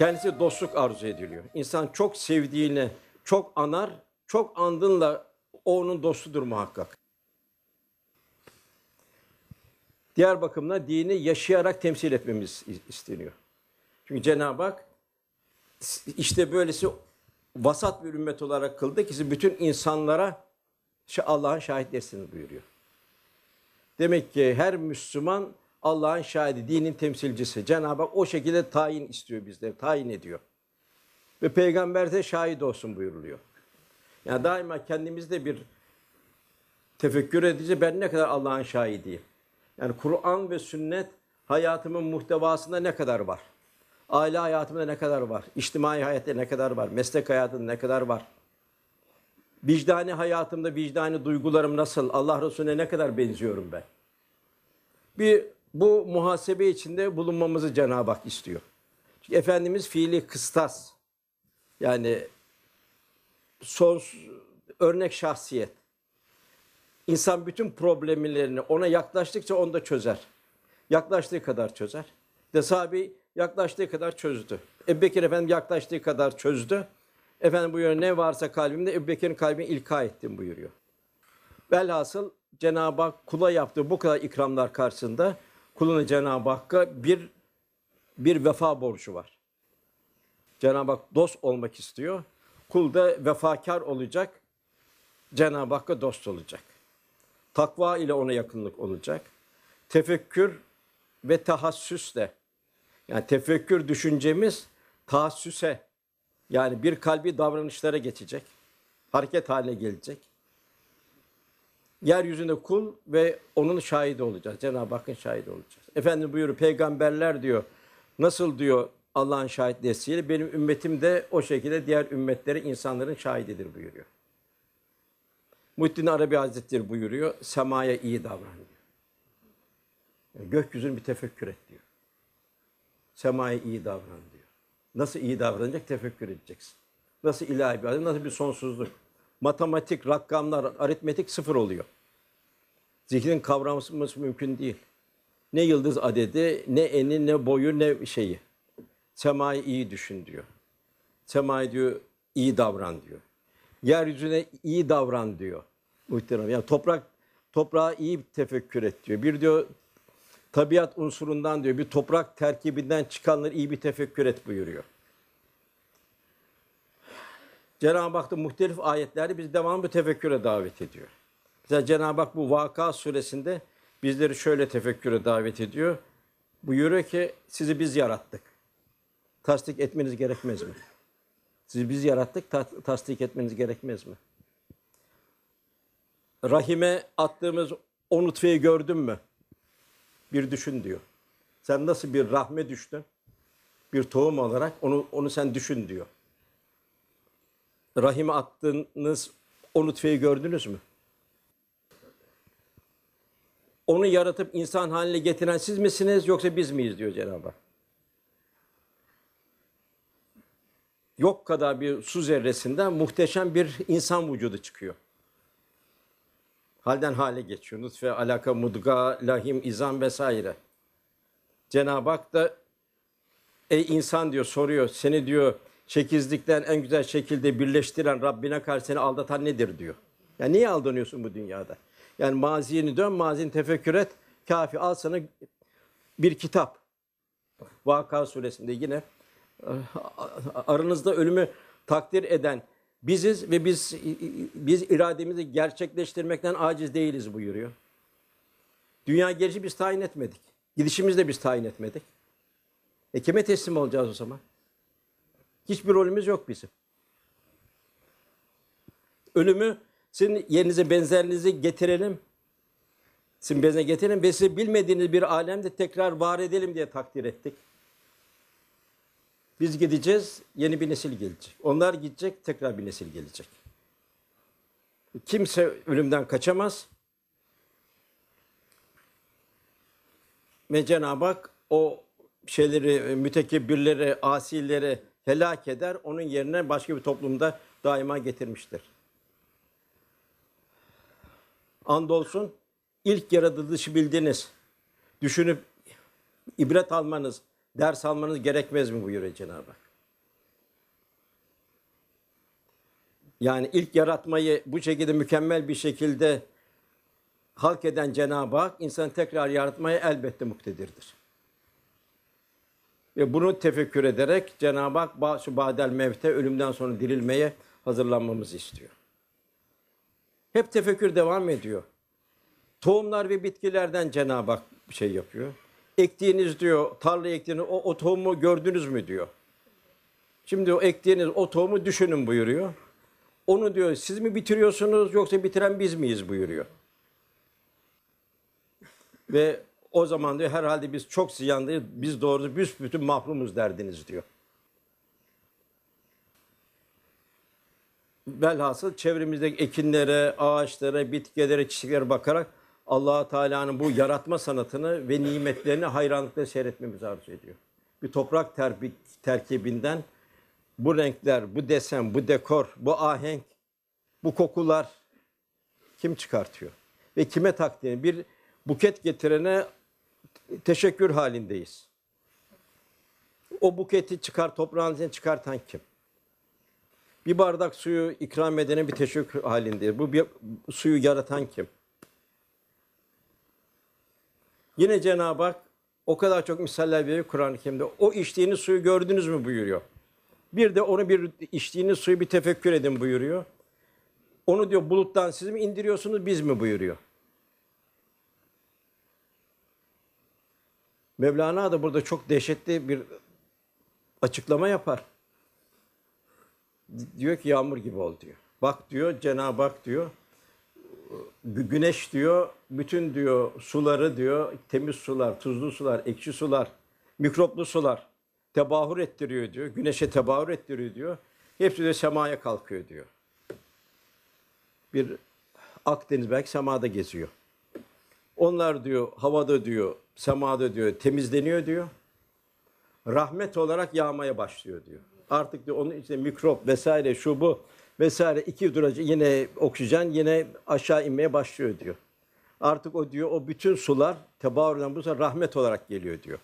Kendisi dostluk arzu ediliyor. İnsan çok sevdiğini çok anar, çok andınla o onun dostudur muhakkak. Diğer bakımda dini yaşayarak temsil etmemiz isteniyor. Çünkü Cenab-ı Hak işte böylesi vasat bir ümmet olarak kıldı ki bütün insanlara Allah'ın şahitlersiniz buyuruyor. Demek ki her Müslüman Allah'ın şahidi, dinin temsilcisi. Cenab-ı Hak o şekilde tayin istiyor bizden, tayin ediyor. Ve peygamber de şahit olsun buyuruluyor. Yani daima kendimizde bir tefekkür edici ben ne kadar Allah'ın şahidiyim. Yani Kur'an ve sünnet hayatımın muhtevasında ne kadar var? Aile hayatımda ne kadar var? İçtimai hayatta ne kadar var? Meslek hayatında ne kadar var? Vicdani hayatımda vicdani duygularım nasıl? Allah Resulüne ne kadar benziyorum ben? Bir bu muhasebe içinde bulunmamızı Cenab-ı Hak istiyor. Çünkü Efendimiz fiili kıstas. Yani son örnek şahsiyet. İnsan bütün problemlerini ona yaklaştıkça onu da çözer. Yaklaştığı kadar çözer. De sahabi yaklaştığı kadar çözdü. Ebu Bekir Efendim yaklaştığı kadar çözdü. Efendim buyuruyor ne varsa kalbimde Ebu Bekir'in kalbini ilka ettim buyuruyor. Velhasıl Cenab-ı Hak kula yaptığı bu kadar ikramlar karşısında kuluna Cenab-ı Hakk'a bir bir vefa borcu var. Cenab-ı Hak dost olmak istiyor. Kul da vefakar olacak. Cenab-ı Hakk'a dost olacak. Takva ile ona yakınlık olacak. Tefekkür ve tahassüsle yani tefekkür düşüncemiz tahassüse yani bir kalbi davranışlara geçecek. Hareket haline gelecek. Yeryüzünde kul ve onun şahidi olacağız. Cenab-ı Hakk'ın şahidi olacağız. Efendim buyuruyor peygamberler diyor. Nasıl diyor Allah'ın şahitliğiyle benim ümmetim de o şekilde diğer ümmetleri insanların şahididir buyuruyor. Muhittin Arabi Hazretleri buyuruyor. Semaya iyi davran diyor. Yani gökyüzünü bir tefekkür et diyor. Semaya iyi davran diyor. Nasıl iyi davranacak? Tefekkür edeceksin. Nasıl ilahi bir adım, nasıl bir sonsuzluk. Matematik, rakamlar, aritmetik sıfır oluyor. Zihnin kavraması mümkün değil. Ne yıldız adedi, ne eni, ne boyu, ne şeyi. Semayı iyi düşün diyor. Semayı diyor iyi davran diyor. Yeryüzüne iyi davran diyor. Muhterem. Yani toprak toprağa iyi tefekkür et diyor. Bir diyor tabiat unsurundan diyor bir toprak terkibinden çıkanları iyi bir tefekkür et buyuruyor. Cenab-ı Hak da muhtelif ayetlerde biz devamlı tefekküre davet ediyor. Mesela Cenab-ı Hak bu Vaka suresinde bizleri şöyle tefekküre davet ediyor. Buyuruyor ki sizi biz yarattık. Tasdik etmeniz gerekmez mi? Sizi biz yarattık, ta- tasdik etmeniz gerekmez mi? Rahime attığımız o nutfeyi gördün mü? Bir düşün diyor. Sen nasıl bir rahme düştün? Bir tohum olarak onu onu sen düşün diyor. Rahime attığınız o nutfeyi gördünüz mü? Onu yaratıp insan haline getiren siz misiniz yoksa biz miyiz diyor Cenab-ı Hak. Yok kadar bir su zerresinden muhteşem bir insan vücudu çıkıyor. Halden hale geçiyor. Nutfe, alaka, mudga, lahim, izam vesaire. Cenab-ı Hak da ey insan diyor soruyor. Seni diyor çekizlikten en güzel şekilde birleştiren Rabbine karşı seni aldatan nedir diyor. Yani niye aldanıyorsun bu dünyada? Yani maziyeni dön, mazini tefekkür et. Kafi al sana bir kitap. Vaka suresinde yine aranızda ölümü takdir eden biziz ve biz biz irademizi gerçekleştirmekten aciz değiliz buyuruyor. Dünya gelişi biz tayin etmedik. Gidişimizi de biz tayin etmedik. E kime teslim olacağız o zaman? Hiçbir rolümüz yok bizim. Ölümü sizin yerinize benzerinizi getirelim. Sizin benzerine getirelim ve size bilmediğiniz bir alemde tekrar var edelim diye takdir ettik. Biz gideceğiz, yeni bir nesil gelecek. Onlar gidecek, tekrar bir nesil gelecek. Kimse ölümden kaçamaz. Ve Cenab-ı Hak o şeyleri, mütekebbirleri, asilleri helak eder, onun yerine başka bir toplumda daima getirmiştir. Andolsun ilk yaratılışı bildiniz. Düşünüp ibret almanız, ders almanız gerekmez mi buyuruyor Cenab-ı Hak? Yani ilk yaratmayı bu şekilde mükemmel bir şekilde halk eden Cenab-ı Hak insanı tekrar yaratmaya elbette muktedirdir. Ve bunu tefekkür ederek Cenab-ı Hak şu badel mevte ölümden sonra dirilmeye hazırlanmamızı istiyor. Hep tefekkür devam ediyor. Tohumlar ve bitkilerden Cenab-ı Hak bir şey yapıyor. Ektiğiniz diyor, tarlaya ektiğiniz o, o tohumu gördünüz mü diyor. Şimdi o ektiğiniz o tohumu düşünün buyuruyor. Onu diyor siz mi bitiriyorsunuz yoksa bitiren biz miyiz buyuruyor. Ve o zaman diyor herhalde biz çok ziyandayız, biz doğrusu büsbütün mahrumuz derdiniz diyor. Velhasıl çevremizdeki ekinlere, ağaçlara, bitkilere, çiçeklere bakarak allah Teala'nın bu yaratma sanatını ve nimetlerini hayranlıkla seyretmemizi arzu ediyor. Bir toprak terbi- terkibinden bu renkler, bu desen, bu dekor, bu ahenk, bu kokular kim çıkartıyor? Ve kime takdir? Bir buket getirene teşekkür halindeyiz. O buketi çıkar, toprağın içine çıkartan kim? Bir bardak suyu ikram edene bir teşekkür halindeyiz. Bu bir, suyu yaratan kim? Yine Cenab-ı Hak o kadar çok misaller veriyor Kur'an-ı Kerim'de. O içtiğiniz suyu gördünüz mü buyuruyor. Bir de onu bir içtiğiniz suyu bir tefekkür edin buyuruyor. Onu diyor buluttan siz mi indiriyorsunuz biz mi buyuruyor. Mevlana da burada çok dehşetli bir açıklama yapar. Diyor ki yağmur gibi ol diyor. Bak diyor Cenab-ı Hak diyor gü- güneş diyor bütün diyor suları diyor temiz sular, tuzlu sular, ekşi sular, mikroplu sular tebahür ettiriyor diyor. Güneşe tebahür ettiriyor diyor. Hepsi de semaya kalkıyor diyor. Bir Akdeniz belki semada geziyor. Onlar diyor havada diyor, semada diyor temizleniyor diyor. Rahmet olarak yağmaya başlıyor diyor. Artık diyor onun içinde mikrop vesaire şu bu vesaire iki duracı yine oksijen yine aşağı inmeye başlıyor diyor. Artık o diyor o bütün sular tebaürden bu rahmet olarak geliyor diyor.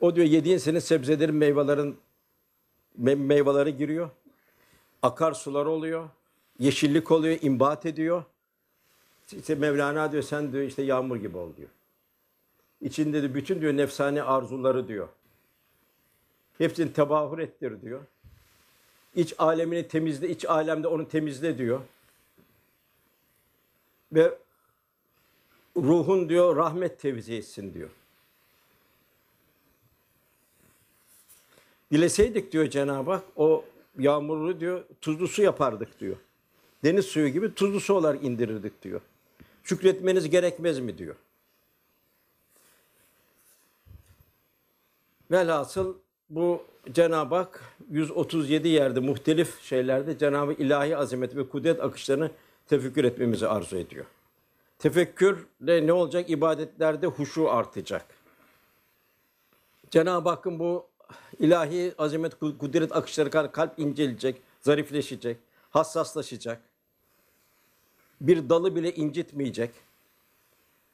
O diyor yediğin senin sebzelerin meyvelerin me- meyveleri giriyor. Akarsular oluyor. Yeşillik oluyor, imbat ediyor. İşte Mevlana diyor sen diyor işte yağmur gibi ol diyor. İçinde de bütün diyor nefsani arzuları diyor. Hepsini tebahür ettir diyor. İç alemini temizle, iç alemde onu temizle diyor. Ve ruhun diyor rahmet tevzi etsin diyor. Dileseydik diyor Cenab-ı Hak o yağmuru diyor tuzlu su yapardık diyor. Deniz suyu gibi tuzlu su olarak indirirdik diyor. Şükretmeniz gerekmez mi diyor. Velhasıl bu Cenab-ı Hak 137 yerde muhtelif şeylerde Cenab-ı ilahi azamet ve kudret akışlarını tefekkür etmemizi arzu ediyor. Tefekkürle ne olacak? İbadetlerde huşu artacak. Cenab-ı Hakk'ın bu ilahi azamet, kudret akışları kadar kalp incelecek, zarifleşecek, hassaslaşacak. Bir dalı bile incitmeyecek.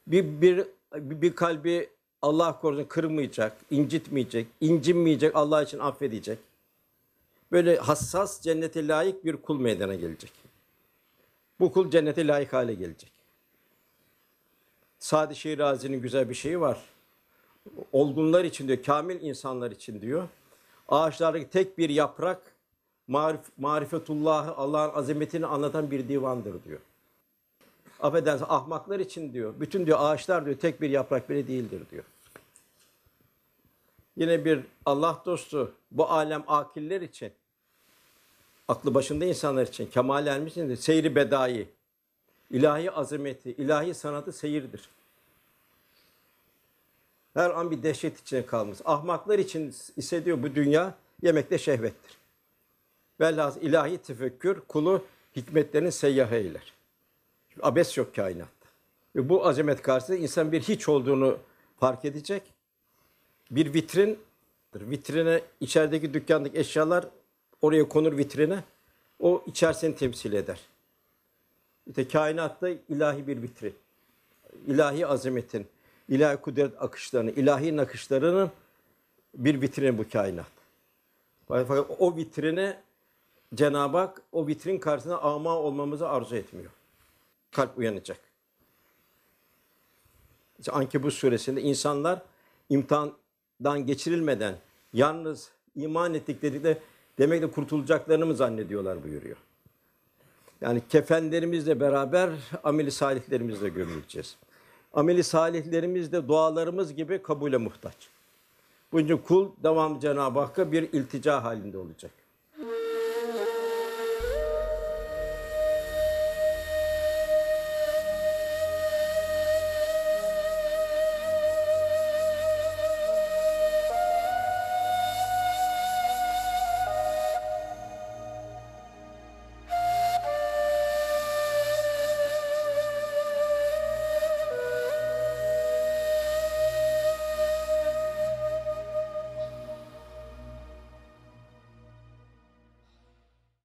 Bir, bir, bir kalbi Allah korusun kırmayacak, incitmeyecek, incinmeyecek, Allah için affedecek. Böyle hassas, cennete layık bir kul meydana gelecek. Bu kul cennete layık hale gelecek. Sadi Şirazi'nin güzel bir şeyi var. Olgunlar için diyor, kamil insanlar için diyor. Ağaçlardaki tek bir yaprak marif, marifetullahı, Allah'ın azametini anlatan bir divandır diyor. Affedersin ahmaklar için diyor. Bütün diyor ağaçlar diyor tek bir yaprak bile değildir diyor. Yine bir Allah dostu bu alem akiller için aklı başında insanlar için kemal ermiş için seyri bedai ilahi azameti, ilahi sanatı seyirdir. Her an bir dehşet içine kalmış. Ahmaklar için ise diyor bu dünya yemekte şehvettir. Velhâsıl ilahi tefekkür kulu hikmetlerin seyyahı eyler. Abes yok kainatta. Ve bu azamet karşısında insan bir hiç olduğunu fark edecek. Bir vitrin, vitrine içerideki dükkandaki eşyalar oraya konur vitrine. O içerisini temsil eder. İşte kainatta ilahi bir vitrin. İlahi azametin, ilahi kudret akışlarının, ilahi nakışlarının bir vitrini bu kainat. Fakat o vitrine Cenab-ı Hak o vitrin karşısında ama olmamızı arzu etmiyor. Kalp uyanacak. İşte Ankebut suresinde insanlar imtihandan geçirilmeden yalnız iman ettik dedikleri demek de kurtulacaklarını mı zannediyorlar buyuruyor. Yani kefenlerimizle beraber ameli salihlerimizle gömüleceğiz. Ameli salihlerimiz de dualarımız gibi kabule muhtaç. Bunun kul devamlı Cenab-ı Hakk'a bir iltica halinde olacak.